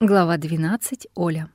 Глава 12. Оля.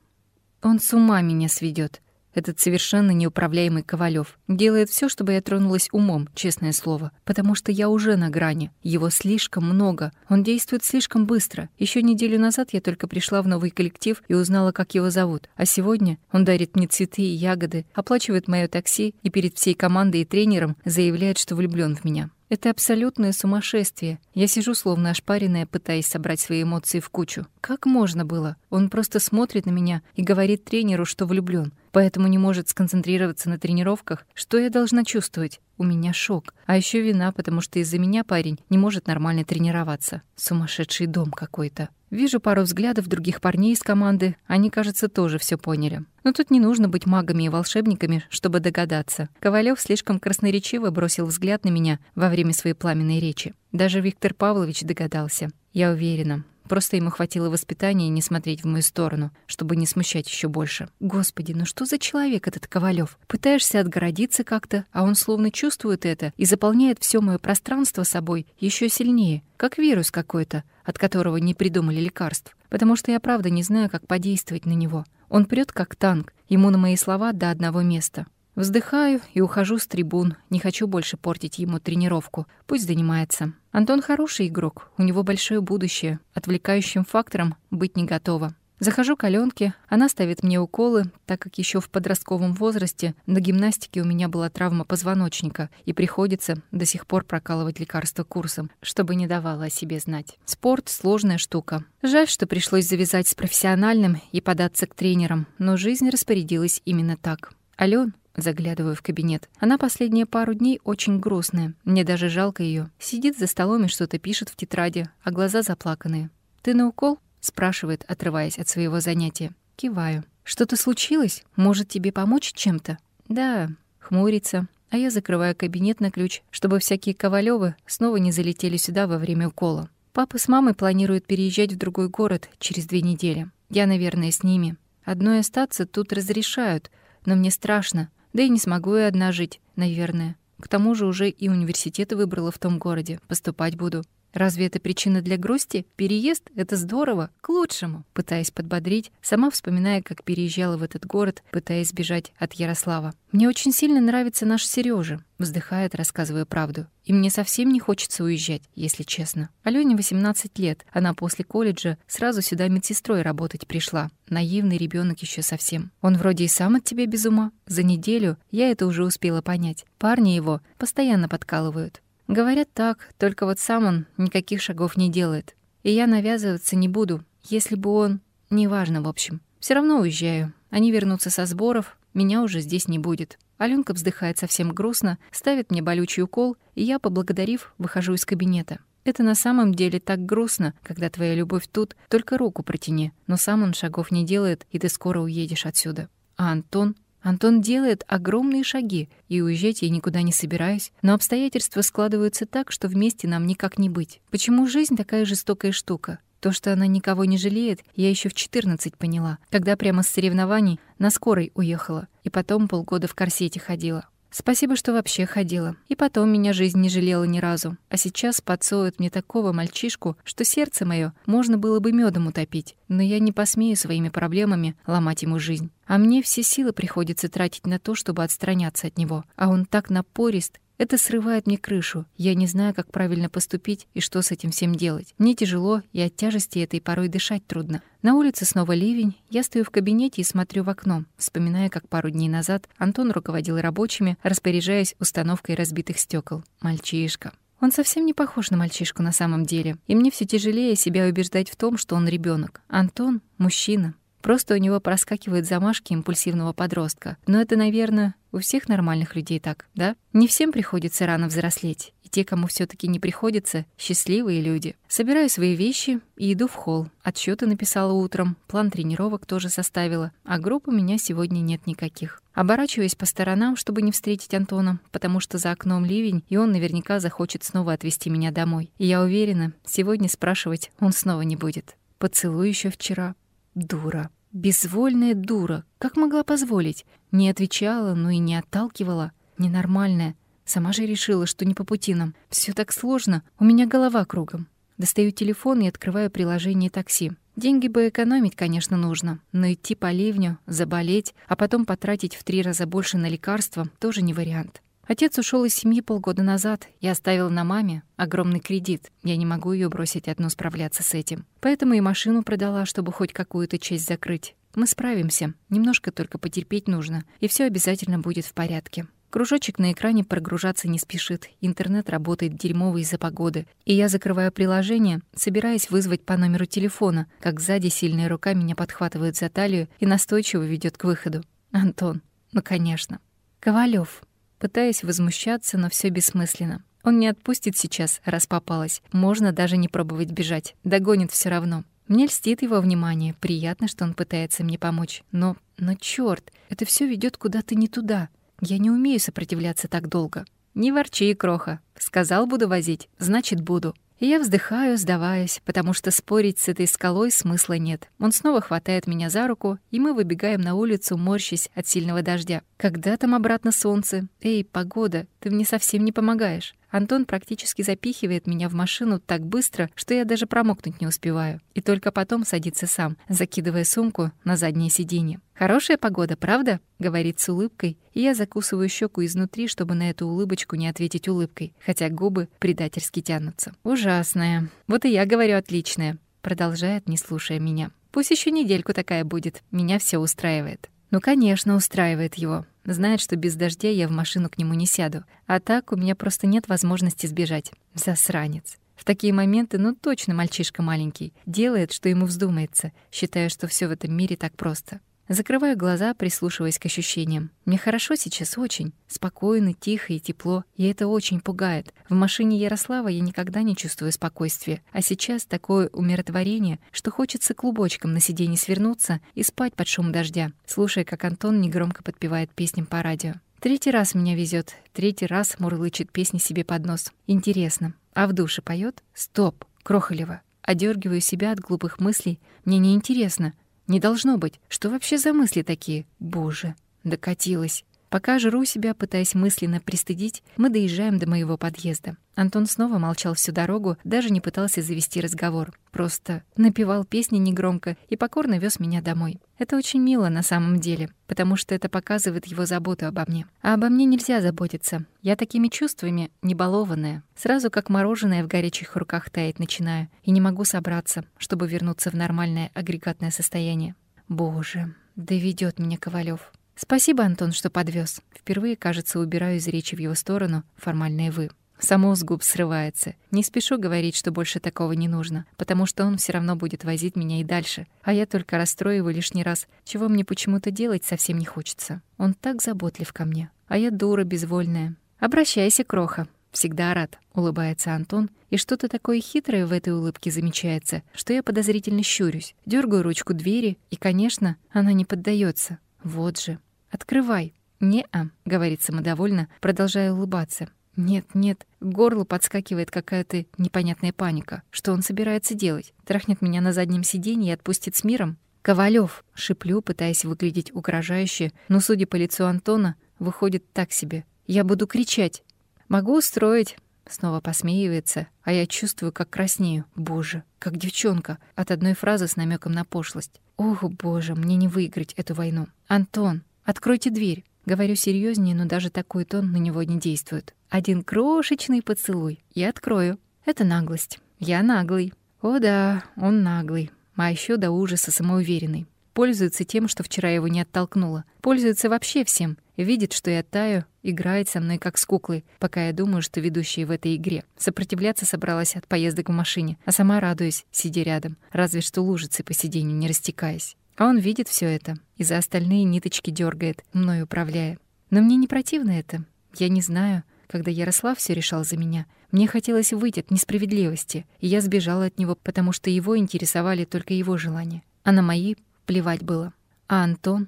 Он с ума меня сведет. Этот совершенно неуправляемый Ковалев делает все, чтобы я тронулась умом, честное слово, потому что я уже на грани. Его слишком много, он действует слишком быстро. Еще неделю назад я только пришла в новый коллектив и узнала, как его зовут. А сегодня он дарит мне цветы и ягоды, оплачивает мое такси и перед всей командой и тренером заявляет, что влюблен в меня. Это абсолютное сумасшествие. Я сижу словно ошпаренная, пытаясь собрать свои эмоции в кучу. Как можно было? Он просто смотрит на меня и говорит тренеру, что влюблен, поэтому не может сконцентрироваться на тренировках. Что я должна чувствовать? У меня шок. А еще вина, потому что из-за меня парень не может нормально тренироваться. Сумасшедший дом какой-то. Вижу пару взглядов других парней из команды. Они, кажется, тоже все поняли. Но тут не нужно быть магами и волшебниками, чтобы догадаться. Ковалев слишком красноречиво бросил взгляд на меня во время своей пламенной речи. Даже Виктор Павлович догадался. Я уверена, Просто ему хватило воспитания не смотреть в мою сторону, чтобы не смущать еще больше. Господи, ну что за человек этот Ковалев? Пытаешься отгородиться как-то, а он словно чувствует это и заполняет все мое пространство собой еще сильнее, как вирус какой-то, от которого не придумали лекарств. Потому что я правда не знаю, как подействовать на него. Он прет как танк, ему на мои слова до одного места. Вздыхаю и ухожу с трибун. Не хочу больше портить ему тренировку. Пусть занимается. Антон хороший игрок, у него большое будущее. Отвлекающим фактором быть не готова. Захожу к Алёнке, она ставит мне уколы, так как еще в подростковом возрасте на гимнастике у меня была травма позвоночника, и приходится до сих пор прокалывать лекарства курсом, чтобы не давало о себе знать. Спорт — сложная штука. Жаль, что пришлось завязать с профессиональным и податься к тренерам, но жизнь распорядилась именно так. Алён, Заглядываю в кабинет. Она последние пару дней очень грустная. Мне даже жалко ее. Сидит за столом и что-то пишет в тетради, а глаза заплаканные. «Ты на укол?» — спрашивает, отрываясь от своего занятия. Киваю. «Что-то случилось? Может, тебе помочь чем-то?» «Да», — хмурится. А я закрываю кабинет на ключ, чтобы всякие Ковалёвы снова не залетели сюда во время укола. Папа с мамой планируют переезжать в другой город через две недели. Я, наверное, с ними. Одной остаться тут разрешают, но мне страшно. Да и не смогу я одна жить, наверное. К тому же уже и университеты выбрала в том городе. Поступать буду. Разве это причина для грусти? Переезд — это здорово, к лучшему. Пытаясь подбодрить, сама вспоминая, как переезжала в этот город, пытаясь сбежать от Ярослава. «Мне очень сильно нравится наш Сережа, вздыхает, рассказывая правду. «И мне совсем не хочется уезжать, если честно. Алёне 18 лет. Она после колледжа сразу сюда медсестрой работать пришла. Наивный ребенок еще совсем. Он вроде и сам от тебя без ума. За неделю я это уже успела понять. Парни его постоянно подкалывают. Говорят так, только вот сам он никаких шагов не делает. И я навязываться не буду, если бы он... Неважно, в общем. Все равно уезжаю. Они вернутся со сборов, меня уже здесь не будет. Алёнка вздыхает совсем грустно, ставит мне болючий укол, и я, поблагодарив, выхожу из кабинета. Это на самом деле так грустно, когда твоя любовь тут, только руку протяни, но сам он шагов не делает, и ты скоро уедешь отсюда. А Антон Антон делает огромные шаги, и уезжать я никуда не собираюсь, но обстоятельства складываются так, что вместе нам никак не быть. Почему жизнь такая жестокая штука? То, что она никого не жалеет, я еще в 14 поняла, когда прямо с соревнований на скорой уехала, и потом полгода в корсете ходила. Спасибо, что вообще ходила. И потом меня жизнь не жалела ни разу. А сейчас подсовывают мне такого мальчишку, что сердце мое можно было бы медом утопить. Но я не посмею своими проблемами ломать ему жизнь. А мне все силы приходится тратить на то, чтобы отстраняться от него. А он так напорист это срывает мне крышу. Я не знаю, как правильно поступить и что с этим всем делать. Мне тяжело, и от тяжести этой порой дышать трудно. На улице снова ливень. Я стою в кабинете и смотрю в окно, вспоминая, как пару дней назад Антон руководил рабочими, распоряжаясь установкой разбитых стекол. Мальчишка. Он совсем не похож на мальчишку на самом деле, и мне все тяжелее себя убеждать в том, что он ребенок. Антон — мужчина, Просто у него проскакивают замашки импульсивного подростка. Но это, наверное, у всех нормальных людей так, да? Не всем приходится рано взрослеть. И те, кому все таки не приходится, счастливые люди. Собираю свои вещи и иду в холл. Отчеты написала утром, план тренировок тоже составила, а групп у меня сегодня нет никаких. Оборачиваюсь по сторонам, чтобы не встретить Антона, потому что за окном ливень, и он наверняка захочет снова отвезти меня домой. И я уверена, сегодня спрашивать он снова не будет. Поцелуй еще вчера, Дура. Безвольная дура. Как могла позволить? Не отвечала, но и не отталкивала. Ненормальная. Сама же решила, что не по пути нам. Всё так сложно. У меня голова кругом. Достаю телефон и открываю приложение такси. Деньги бы экономить, конечно, нужно, но идти по ливню, заболеть, а потом потратить в три раза больше на лекарства тоже не вариант. Отец ушел из семьи полгода назад и оставил на маме огромный кредит. Я не могу ее бросить одну справляться с этим. Поэтому и машину продала, чтобы хоть какую-то часть закрыть. Мы справимся. Немножко только потерпеть нужно, и все обязательно будет в порядке. Кружочек на экране прогружаться не спешит, интернет работает дерьмово из-за погоды, и я закрываю приложение, собираясь вызвать по номеру телефона, как сзади сильная рука меня подхватывает за талию и настойчиво ведет к выходу. Антон. Ну, конечно. Ковалев. Пытаясь возмущаться, но все бессмысленно. Он не отпустит сейчас, раз попалась. Можно даже не пробовать бежать. Догонит все равно. Мне льстит его внимание. Приятно, что он пытается мне помочь. Но, но чёрт, это все ведет куда-то не туда. Я не умею сопротивляться так долго. Не ворчи, кроха. Сказал, буду возить. Значит, буду. Я вздыхаю, сдаваясь, потому что спорить с этой скалой смысла нет. Он снова хватает меня за руку, и мы выбегаем на улицу, морщась от сильного дождя. Когда там обратно солнце? Эй, погода, ты мне совсем не помогаешь. Антон практически запихивает меня в машину так быстро, что я даже промокнуть не успеваю. И только потом садится сам, закидывая сумку на заднее сиденье. «Хорошая погода, правда?» — говорит с улыбкой, и я закусываю щеку изнутри, чтобы на эту улыбочку не ответить улыбкой, хотя губы предательски тянутся. «Ужасная. Вот и я говорю отличная», — продолжает, не слушая меня. «Пусть еще недельку такая будет. Меня все устраивает». Ну, конечно, устраивает его. Знает, что без дождя я в машину к нему не сяду. А так у меня просто нет возможности сбежать. Засранец. В такие моменты, ну точно мальчишка маленький. Делает, что ему вздумается, считая, что все в этом мире так просто. Закрываю глаза, прислушиваясь к ощущениям. Мне хорошо сейчас очень. Спокойно, тихо и тепло. И это очень пугает. В машине Ярослава я никогда не чувствую спокойствия. А сейчас такое умиротворение, что хочется клубочком на сиденье свернуться и спать под шум дождя, слушая, как Антон негромко подпевает песням по радио. Третий раз меня везет, третий раз мурлычет песни себе под нос. Интересно, а в душе поет? Стоп, Крохолева. Одергиваю себя от глупых мыслей. Мне не интересно, не должно быть. Что вообще за мысли такие? Боже, докатилась. Пока жру себя, пытаясь мысленно пристыдить, мы доезжаем до моего подъезда. Антон снова молчал всю дорогу, даже не пытался завести разговор. Просто напевал песни негромко и покорно вез меня домой. Это очень мило на самом деле, потому что это показывает его заботу обо мне. А обо мне нельзя заботиться. Я такими чувствами не балованная. Сразу как мороженое в горячих руках таять начинаю, и не могу собраться, чтобы вернуться в нормальное агрегатное состояние. Боже, доведет меня Ковалев. Спасибо, Антон, что подвез. Впервые, кажется, убираю из речи в его сторону формальное «вы». Само с губ срывается. Не спешу говорить, что больше такого не нужно, потому что он все равно будет возить меня и дальше. А я только расстрою его лишний раз, чего мне почему-то делать совсем не хочется. Он так заботлив ко мне. А я дура безвольная. «Обращайся, кроха. Всегда рад», — улыбается Антон, и что-то такое хитрое в этой улыбке замечается, что я подозрительно щурюсь, дергаю ручку двери, и, конечно, она не поддается. Вот же. Открывай. «Не-а», — говорит самодовольно, продолжая улыбаться. «Нет, нет». К горлу подскакивает какая-то непонятная паника. Что он собирается делать? Трахнет меня на заднем сиденье и отпустит с миром? «Ковалёв!» — шиплю, пытаясь выглядеть угрожающе, но, судя по лицу Антона, выходит так себе. «Я буду кричать». «Могу устроить». Снова посмеивается, а я чувствую, как краснею. Боже, как девчонка, от одной фразы с намеком на пошлость. Ох, боже, мне не выиграть эту войну. Антон, откройте дверь. Говорю серьезнее, но даже такой тон на него не действует. Один крошечный поцелуй. Я открою. Это наглость. Я наглый. О да, он наглый. А еще до ужаса самоуверенный. Пользуется тем, что вчера его не оттолкнула. Пользуется вообще всем. Видит, что я таю, играет со мной как с куклой, пока я думаю, что ведущая в этой игре. Сопротивляться собралась от поездок в машине, а сама радуюсь, сидя рядом, разве что лужицы по сиденью не растекаясь. А он видит все это и за остальные ниточки дергает, мной управляя. Но мне не противно это. Я не знаю, когда Ярослав все решал за меня, мне хотелось выйти от несправедливости, и я сбежала от него, потому что его интересовали только его желания. А на мои плевать было. А Антон?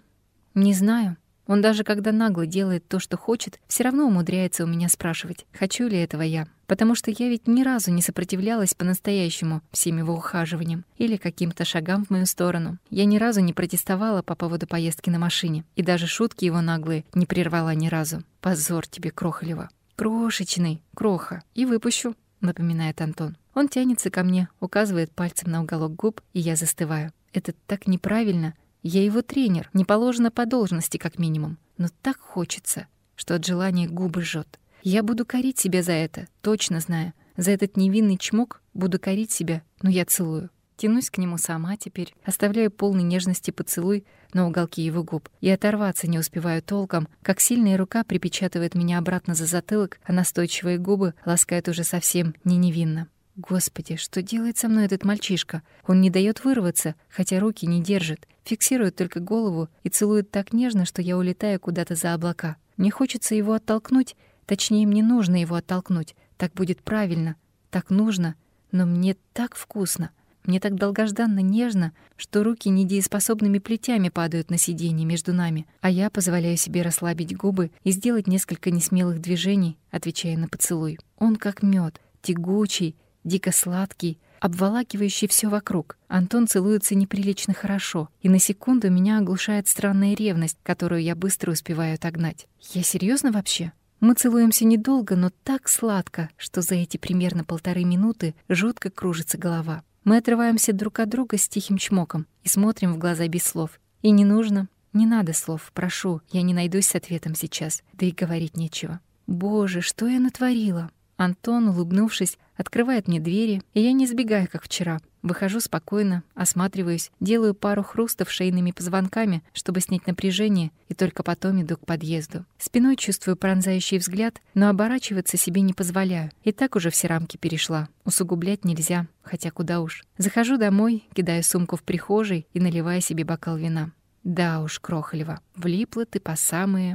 Не знаю. Он даже когда нагло делает то, что хочет, все равно умудряется у меня спрашивать, хочу ли этого я. Потому что я ведь ни разу не сопротивлялась по-настоящему всем его ухаживаниям или каким-то шагам в мою сторону. Я ни разу не протестовала по поводу поездки на машине, и даже шутки его наглые не прервала ни разу. Позор тебе, Крохолева. Крошечный, Кроха. И выпущу, напоминает Антон. Он тянется ко мне, указывает пальцем на уголок губ, и я застываю. Это так неправильно. Я его тренер, не положено по должности как минимум. Но так хочется, что от желания губы жжет. Я буду корить себя за это, точно знаю. За этот невинный чмок буду корить себя, но я целую. Тянусь к нему сама теперь, оставляю полный нежности поцелуй на уголки его губ. И оторваться не успеваю толком, как сильная рука припечатывает меня обратно за затылок, а настойчивые губы ласкают уже совсем не невинно. Господи, что делает со мной этот мальчишка? Он не дает вырваться, хотя руки не держит, фиксирует только голову и целует так нежно, что я улетаю куда-то за облака. Мне хочется его оттолкнуть, точнее, мне нужно его оттолкнуть. Так будет правильно, так нужно, но мне так вкусно. Мне так долгожданно нежно, что руки недееспособными плетями падают на сиденье между нами, а я позволяю себе расслабить губы и сделать несколько несмелых движений, отвечая на поцелуй. Он как мед, тягучий, дико сладкий, обволакивающий все вокруг. Антон целуется неприлично хорошо, и на секунду меня оглушает странная ревность, которую я быстро успеваю отогнать. Я серьезно вообще? Мы целуемся недолго, но так сладко, что за эти примерно полторы минуты жутко кружится голова. Мы отрываемся друг от друга с тихим чмоком и смотрим в глаза без слов. И не нужно, не надо слов, прошу, я не найдусь с ответом сейчас, да и говорить нечего. Боже, что я натворила? Антон, улыбнувшись, открывает мне двери, и я не сбегаю, как вчера. Выхожу спокойно, осматриваюсь, делаю пару хрустов шейными позвонками, чтобы снять напряжение, и только потом иду к подъезду. Спиной чувствую пронзающий взгляд, но оборачиваться себе не позволяю. И так уже все рамки перешла. Усугублять нельзя, хотя куда уж. Захожу домой, кидаю сумку в прихожей и наливаю себе бокал вина. Да уж, Крохолева, влипла ты по самые...